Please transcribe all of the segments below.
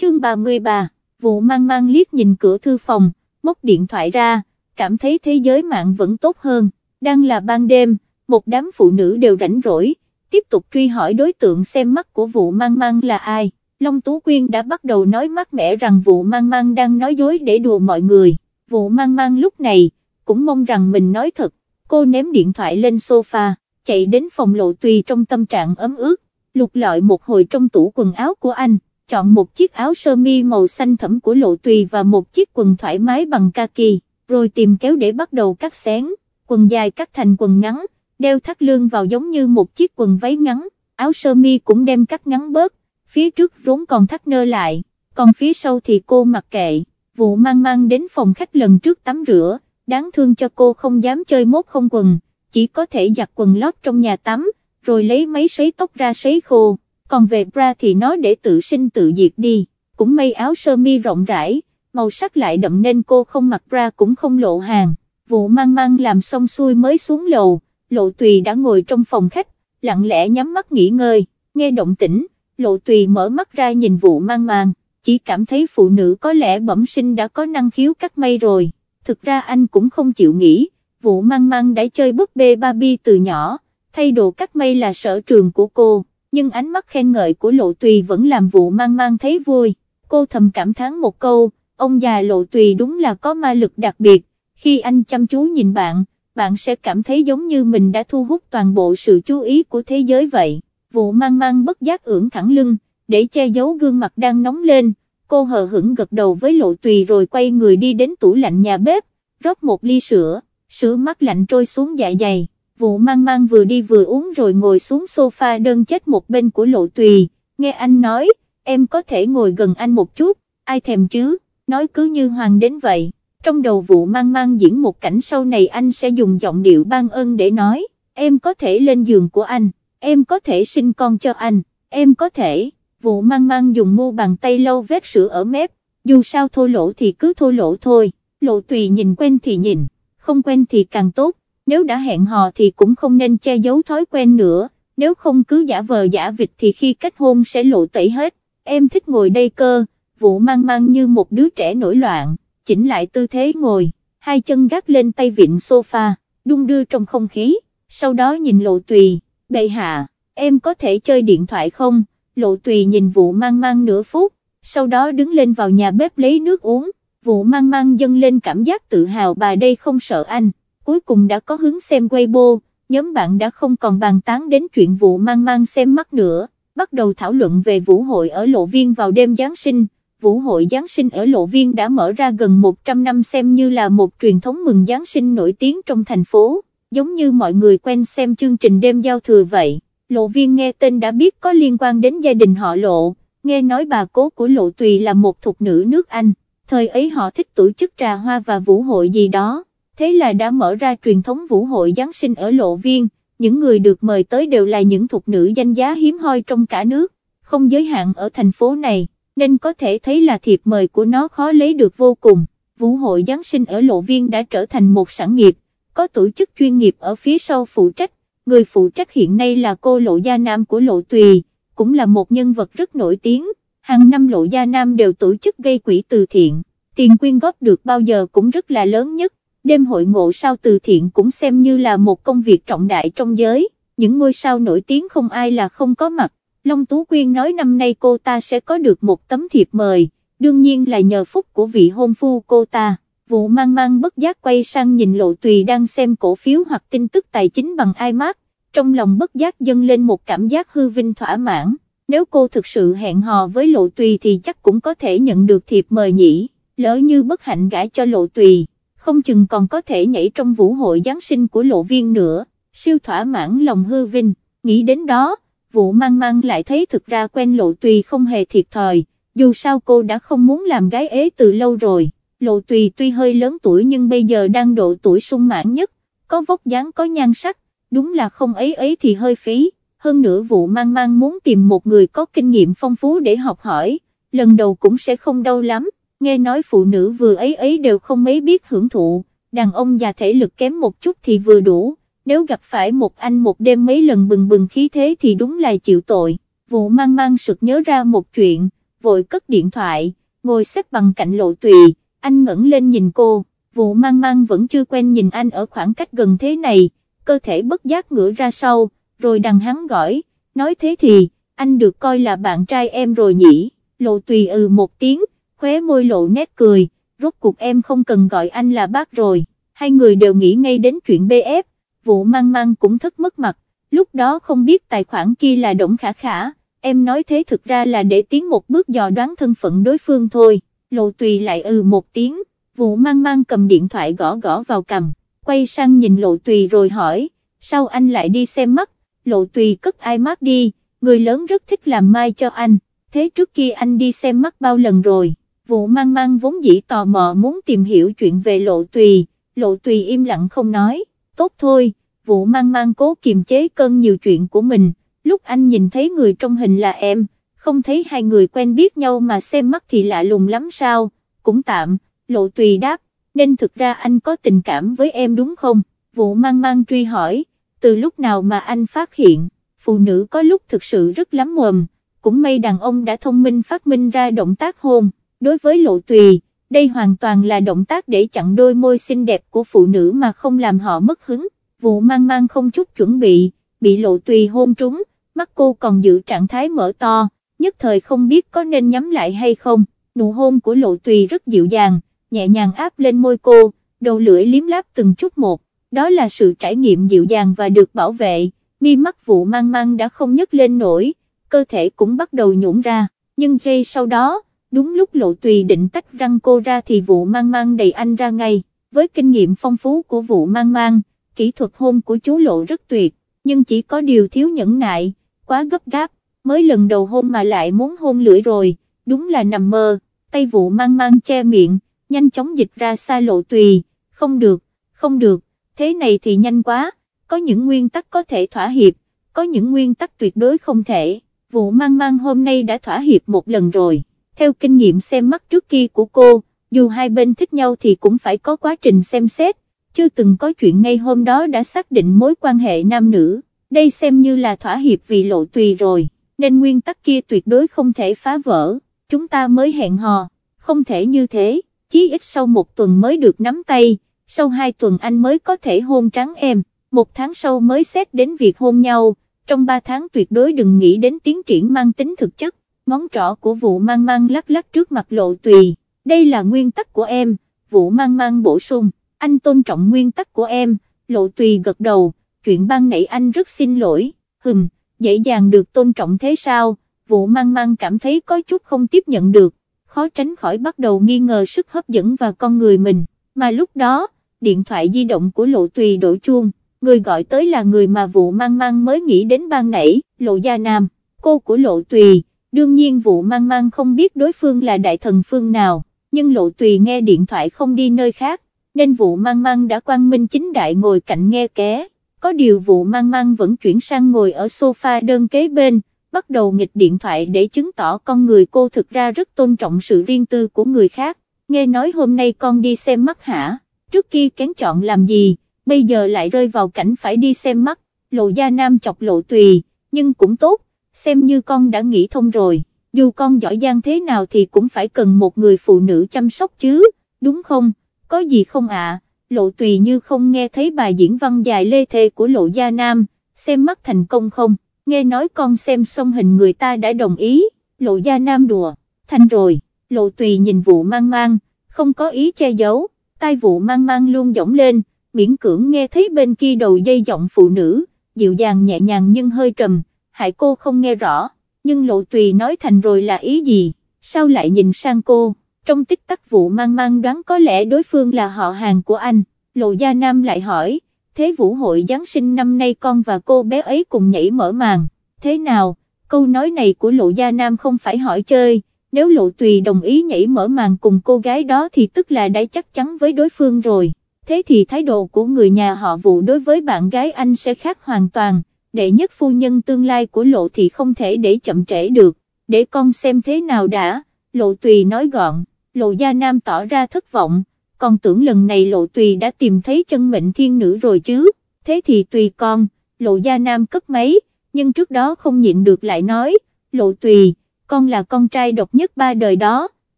chương 33, vụ mang mang liếc nhìn cửa thư phòng, móc điện thoại ra, cảm thấy thế giới mạng vẫn tốt hơn, đang là ban đêm, một đám phụ nữ đều rảnh rỗi, tiếp tục truy hỏi đối tượng xem mắt của vụ mang mang là ai. Long Tú Quyên đã bắt đầu nói mát mẻ rằng vụ mang mang đang nói dối để đùa mọi người, vụ mang mang lúc này, cũng mong rằng mình nói thật, cô ném điện thoại lên sofa, chạy đến phòng lộ tùy trong tâm trạng ấm ướt, lục lọi một hồi trong tủ quần áo của anh, chọn một chiếc áo sơ mi màu xanh thẫm của lộ tùy và một chiếc quần thoải mái bằng kaki, rồi tìm kéo để bắt đầu cắt xén, quần dài cắt thành quần ngắn, đeo thắt lưng vào giống như một chiếc quần váy ngắn, áo sơ mi cũng đem cắt ngắn bớt, phía trước rốn còn thắt nơ lại, còn phía sau thì cô mặc kệ, vụ mang mang đến phòng khách lần trước tắm rửa, đáng thương cho cô không dám chơi mốt không quần, chỉ có thể giặt quần lót trong nhà tắm, rồi lấy máy sấy tóc ra sấy khô, còn về bra thì nó để tự sinh tự diệt đi, cũng may áo sơ mi rộng rãi, màu sắc lại đậm nên cô không mặc bra cũng không lộ hàng, vụ mang mang làm xong xuôi mới xuống lầu, lộ tùy đã ngồi trong phòng khách, lặng lẽ nhắm mắt nghỉ ngơi, nghe động tĩnh, lộ tùy mở mắt ra nhìn vụ mang mang, chỉ cảm thấy phụ nữ có lẽ bẩm sinh đã có năng khiếu cắt mây rồi, thực ra anh cũng không chịu nghĩ, vụ mang mang đã chơi búp bê Barbie từ nhỏ, thay đồ cắt mây là sở trường của cô, nhưng ánh mắt khen ngợi của lộ tùy vẫn làm vụ mang mang thấy vui, cô thầm cảm thán một câu, ông già lộ tùy đúng là có ma lực đặc biệt, khi anh chăm chú nhìn bạn, bạn sẽ cảm thấy giống như mình đã thu hút toàn bộ sự chú ý của thế giới vậy, vụ mang mang bất giác ưỡn thẳng lưng, để che giấu gương mặt đang nóng lên, cô hờ hững gật đầu với lộ tùy rồi quay người đi đến tủ lạnh nhà bếp, rót một ly sữa, sữa mát lạnh trôi xuống dạ dày, vụ mang mang vừa đi vừa uống rồi ngồi xuống sofa đơn chết một bên của lộ tùy, nghe anh nói, em có thể ngồi gần anh một chút, ai thèm chứ, nói cứ như hoàng đến vậy, trong đầu vụ mang mang diễn một cảnh sau này anh sẽ dùng giọng điệu ban ơn để nói, em có thể lên giường của anh, em có thể sinh con cho anh, em có thể, vụ mang mang dùng mu bàn tay lâu vết sữa ở mép, dù sao thô lỗ thì cứ thô lỗ thôi, lộ tùy nhìn quen thì nhìn, không quen thì càng tốt, nếu đã hẹn hò thì cũng không nên che giấu thói quen nữa, nếu không cứ giả vờ giả vịt thì khi kết hôn sẽ lộ tẩy hết, em thích ngồi đây cơ, vụ mang mang như một đứa trẻ nổi loạn, chỉnh lại tư thế ngồi, hai chân gác lên tay vịn sofa, đung đưa trong không khí, sau đó nhìn lộ tùy, bệ hạ, em có thể chơi điện thoại không, lộ tùy nhìn vụ mang mang nửa phút, sau đó đứng lên vào nhà bếp lấy nước uống, vụ mang mang dâng lên cảm giác tự hào bà đây không sợ anh, cuối cùng đã có hướng xem Weibo, nhóm bạn đã không còn bàn tán đến chuyện vụ mang mang xem mắt nữa, bắt đầu thảo luận về vũ hội ở Lộ Viên vào đêm Giáng sinh, vũ hội Giáng sinh ở Lộ Viên đã mở ra gần 100 năm xem như là một truyền thống mừng Giáng sinh nổi tiếng trong thành phố, giống như mọi người quen xem chương trình đêm giao thừa vậy. Lộ Viên nghe tên đã biết có liên quan đến gia đình họ Lộ, nghe nói bà cố của Lộ Tùy là một thục nữ nước Anh, thời ấy họ thích tổ chức trà hoa và vũ hội gì đó, thế là đã mở ra truyền thống vũ hội Giáng sinh ở Lộ Viên, những người được mời tới đều là những thuộc nữ danh giá hiếm hoi trong cả nước, không giới hạn ở thành phố này, nên có thể thấy là thiệp mời của nó khó lấy được vô cùng. Vũ hội Giáng sinh ở Lộ Viên đã trở thành một sản nghiệp, có tổ chức chuyên nghiệp ở phía sau phụ trách, người phụ trách hiện nay là cô Lộ Gia Nam của Lộ Tùy, cũng là một nhân vật rất nổi tiếng, hàng năm Lộ Gia Nam đều tổ chức gây quỹ từ thiện, tiền quyên góp được bao giờ cũng rất là lớn nhất, đêm hội ngộ sao từ thiện cũng xem như là một công việc trọng đại trong giới, những ngôi sao nổi tiếng không ai là không có mặt, Long Tú Quyên nói năm nay cô ta sẽ có được một tấm thiệp mời, đương nhiên là nhờ phúc của vị hôn phu cô ta. Vụ mang mang bất giác quay sang nhìn lộ tùy đang xem cổ phiếu hoặc tin tức tài chính bằng iMac, trong lòng bất giác dâng lên một cảm giác hư vinh thỏa mãn, nếu cô thực sự hẹn hò với lộ tùy thì chắc cũng có thể nhận được thiệp mời nhỉ, lỡ như bất hạnh gãi cho lộ tùy, không chừng còn có thể nhảy trong vũ hội Giáng sinh của lộ viên nữa, siêu thỏa mãn lòng hư vinh, nghĩ đến đó, vụ mang mang lại thấy thực ra quen lộ tùy không hề thiệt thòi, dù sao cô đã không muốn làm gái ế từ lâu rồi, lộ tùy tuy hơi lớn tuổi nhưng bây giờ đang độ tuổi sung mãn nhất, có vóc dáng có nhan sắc, đúng là không ấy ấy thì hơi phí, hơn nữa vụ mang mang muốn tìm một người có kinh nghiệm phong phú để học hỏi, lần đầu cũng sẽ không đau lắm, nghe nói phụ nữ vừa ấy ấy đều không mấy biết hưởng thụ, đàn ông già thể lực kém một chút thì vừa đủ nếu gặp phải một anh một đêm mấy lần bừng bừng khí thế thì đúng là chịu tội, vụ mang mang sực nhớ ra một chuyện, vội cất điện thoại, ngồi xếp bằng cạnh lộ tùy, anh ngẩng lên nhìn cô, vụ mang mang vẫn chưa quen nhìn anh ở khoảng cách gần thế này, cơ thể bất giác ngửa ra sau, rồi đằng hắn gọi, nói thế thì, anh được coi là bạn trai em rồi nhỉ, lộ tùy ừ một tiếng, khóe môi lộ nét cười, rốt cuộc em không cần gọi anh là bác rồi, hai người đều nghĩ ngay đến chuyện BF, vụ mang mang cũng thất mất mặt, lúc đó không biết tài khoản kia là Đổng Khả Khả, em nói thế thực ra là để tiến một bước dò đoán thân phận đối phương thôi, lộ tùy lại ừ một tiếng, vụ mang mang cầm điện thoại gõ gõ vào cầm, quay sang nhìn lộ tùy rồi hỏi, sao anh lại đi xem mắt, lộ tùy cất ai mắt đi, người lớn rất thích làm mai cho anh, thế trước kia anh đi xem mắt bao lần rồi, vụ mang mang vốn dĩ tò mò muốn tìm hiểu chuyện về lộ tùy, lộ tùy im lặng không nói, tốt thôi, vụ mang mang cố kiềm chế cơn nhiều chuyện của mình, lúc anh nhìn thấy người trong hình là em, không thấy hai người quen biết nhau mà xem mắt thì lạ lùng lắm sao, cũng tạm, lộ tùy đáp, nên thực ra anh có tình cảm với em đúng không, vụ mang mang truy hỏi, từ lúc nào mà anh phát hiện, phụ nữ có lúc thực sự rất lắm mồm, cũng may đàn ông đã thông minh phát minh ra động tác hôn, đối với lộ tùy, đây hoàn toàn là động tác để chặn đôi môi xinh đẹp của phụ nữ mà không làm họ mất hứng, vụ mang mang không chút chuẩn bị, bị lộ tùy hôn trúng, mắt cô còn giữ trạng thái mở to, nhất thời không biết có nên nhắm lại hay không, nụ hôn của lộ tùy rất dịu dàng, nhẹ nhàng áp lên môi cô, đầu lưỡi liếm láp từng chút một, đó là sự trải nghiệm dịu dàng và được bảo vệ, mi mắt vụ mang mang đã không nhấc lên nổi, cơ thể cũng bắt đầu nhũn ra, nhưng giây sau đó, đúng lúc lộ tùy định tách răng cô ra thì vụ mang mang đầy anh ra ngay, với kinh nghiệm phong phú của vụ mang mang, kỹ thuật hôn của chú lộ rất tuyệt, nhưng chỉ có điều thiếu nhẫn nại, quá gấp gáp, mới lần đầu hôn mà lại muốn hôn lưỡi rồi, đúng là nằm mơ, tay vụ mang mang che miệng, nhanh chóng dịch ra xa lộ tùy, không được, không được, thế này thì nhanh quá, có những nguyên tắc có thể thỏa hiệp, có những nguyên tắc tuyệt đối không thể, vụ mang mang hôm nay đã thỏa hiệp một lần rồi, theo kinh nghiệm xem mắt trước kia của cô, dù hai bên thích nhau thì cũng phải có quá trình xem xét, chưa từng có chuyện ngay hôm đó đã xác định mối quan hệ nam nữ, đây xem như là thỏa hiệp vì lộ tùy rồi, nên nguyên tắc kia tuyệt đối không thể phá vỡ, chúng ta mới hẹn hò, không thể như thế, chí ít sau một tuần mới được nắm tay, sau hai tuần anh mới có thể hôn trắng em, một tháng sau mới xét đến việc hôn nhau, trong ba tháng tuyệt đối đừng nghĩ đến tiến triển mang tính thực chất, ngón trỏ của vụ mang mang lắc lắc trước mặt lộ tùy, đây là nguyên tắc của em, vụ mang mang bổ sung, anh tôn trọng nguyên tắc của em, lộ tùy gật đầu, chuyện ban nãy anh rất xin lỗi, hừm, dễ dàng được tôn trọng thế sao, vụ mang mang cảm thấy có chút không tiếp nhận được, khó tránh khỏi bắt đầu nghi ngờ sức hấp dẫn và con người mình, mà lúc đó, điện thoại di động của lộ tùy đổ chuông, người gọi tới là người mà vụ mang mang mới nghĩ đến ban nãy, lộ gia nam, cô của lộ tùy, đương nhiên vụ mang mang không biết đối phương là đại thần phương nào, nhưng lộ tùy nghe điện thoại không đi nơi khác, nên vụ mang mang đã quang minh chính đại ngồi cạnh nghe ké, có điều vụ mang mang vẫn chuyển sang ngồi ở sofa đơn kế bên, bắt đầu nghịch điện thoại để chứng tỏ con người cô thực ra rất tôn trọng sự riêng tư của người khác, nghe nói hôm nay con đi xem mắt hả, trước kia kén chọn làm gì, bây giờ lại rơi vào cảnh phải đi xem mắt, lộ gia nam chọc lộ tùy, nhưng cũng tốt, xem như con đã nghĩ thông rồi, dù con giỏi giang thế nào thì cũng phải cần một người phụ nữ chăm sóc chứ, đúng không, có gì không ạ, lộ tùy như không nghe thấy bài diễn văn dài lê thê của lộ gia nam, xem mắt thành công không, nghe nói con xem xong hình người ta đã đồng ý, lộ gia nam đùa, thành rồi, lộ tùy nhìn vụ mang mang, không có ý che giấu, tai vụ mang mang luôn giọng lên, miễn cưỡng nghe thấy bên kia đầu dây giọng phụ nữ, dịu dàng nhẹ nhàng nhưng hơi trầm, hại cô không nghe rõ, nhưng lộ tùy nói thành rồi là ý gì, sao lại nhìn sang cô, trong tích tắc vụ mang mang đoán có lẽ đối phương là họ hàng của anh, lộ gia nam lại hỏi, thế vũ hội Giáng sinh năm nay con và cô bé ấy cùng nhảy mở màn, thế nào, câu nói này của lộ gia nam không phải hỏi chơi, nếu lộ tùy đồng ý nhảy mở màn cùng cô gái đó thì tức là đã chắc chắn với đối phương rồi, thế thì thái độ của người nhà họ vụ đối với bạn gái anh sẽ khác hoàn toàn, đệ nhất phu nhân tương lai của lộ thì không thể để chậm trễ được, để con xem thế nào đã, lộ tùy nói gọn, lộ gia nam tỏ ra thất vọng, còn tưởng lần này lộ tùy đã tìm thấy chân mệnh thiên nữ rồi chứ, thế thì tùy con, lộ gia nam cấp mấy, nhưng trước đó không nhịn được lại nói, lộ tùy, con là con trai độc nhất ba đời đó,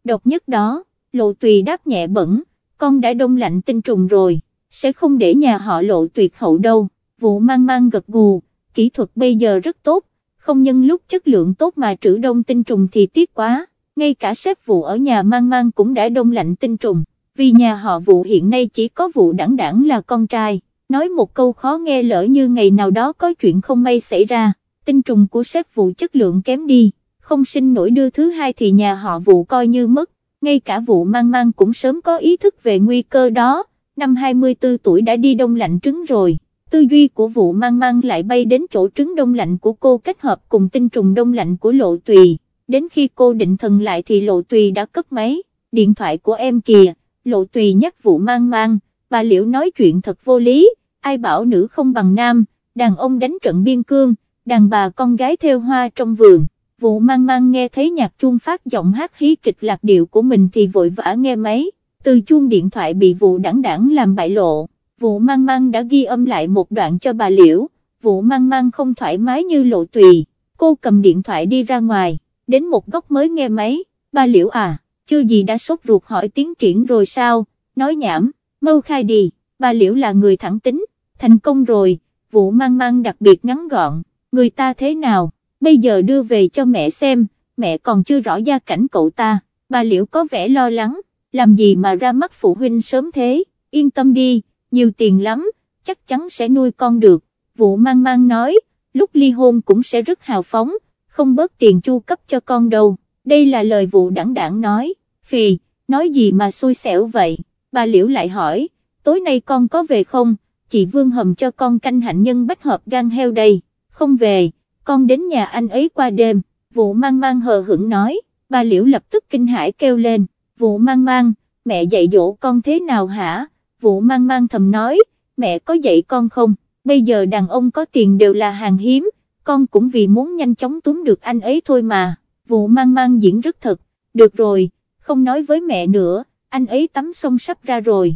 độc nhất đó, lộ tùy đáp nhẹ bẩn, con đã đông lạnh tinh trùng rồi, sẽ không để nhà họ lộ tuyệt hậu đâu, vụ mang mang gật gù, kỹ thuật bây giờ rất tốt, không nhân lúc chất lượng tốt mà trữ đông tinh trùng thì tiếc quá, ngay cả sếp vụ ở nhà mang mang cũng đã đông lạnh tinh trùng, vì nhà họ vụ hiện nay chỉ có vụ đảng đảng là con trai, nói một câu khó nghe lỡ như ngày nào đó có chuyện không may xảy ra, tinh trùng của sếp vụ chất lượng kém đi, không sinh nổi đưa thứ hai thì nhà họ vụ coi như mất, ngay cả vụ mang mang cũng sớm có ý thức về nguy cơ đó, năm 24 tuổi đã đi đông lạnh trứng rồi tư duy của vụ mang mang lại bay đến chỗ trứng đông lạnh của cô kết hợp cùng tinh trùng đông lạnh của lộ tùy, đến khi cô định thần lại thì lộ tùy đã cất máy, điện thoại của em kìa, lộ tùy nhắc vụ mang mang, bà liễu nói chuyện thật vô lý, ai bảo nữ không bằng nam, đàn ông đánh trận biên cương, đàn bà con gái theo hoa trong vườn. Vụ mang mang nghe thấy nhạc chuông phát giọng hát hí kịch lạc điệu của mình thì vội vã nghe máy, từ chuông điện thoại bị vụ đảng đảng làm bại lộ vụ mang mang đã ghi âm lại một đoạn cho bà Liễu, vụ mang mang không thoải mái như lộ tùy, cô cầm điện thoại đi ra ngoài, đến một góc mới nghe máy, bà Liễu à, chưa gì đã sốt ruột hỏi tiến triển rồi sao, nói nhảm, mau khai đi, bà Liễu là người thẳng tính, thành công rồi, vụ mang mang đặc biệt ngắn gọn, người ta thế nào, bây giờ đưa về cho mẹ xem, mẹ còn chưa rõ gia cảnh cậu ta, bà Liễu có vẻ lo lắng, làm gì mà ra mắt phụ huynh sớm thế, yên tâm đi nhiều tiền lắm, chắc chắn sẽ nuôi con được, vụ mang mang nói, lúc ly hôn cũng sẽ rất hào phóng, không bớt tiền chu cấp cho con đâu, đây là lời vụ đảng đảng nói, phì, nói gì mà xui xẻo vậy, bà Liễu lại hỏi, tối nay con có về không, chị Vương hầm cho con canh hạnh nhân bách hợp gan heo đây, không về, con đến nhà anh ấy qua đêm, vụ mang mang hờ hững nói, bà Liễu lập tức kinh hãi kêu lên, vụ mang mang, mẹ dạy dỗ con thế nào hả? Vụ mang mang thầm nói, mẹ có dạy con không, bây giờ đàn ông có tiền đều là hàng hiếm, con cũng vì muốn nhanh chóng túm được anh ấy thôi mà, vụ mang mang diễn rất thật, được rồi, không nói với mẹ nữa, anh ấy tắm xong sắp ra rồi.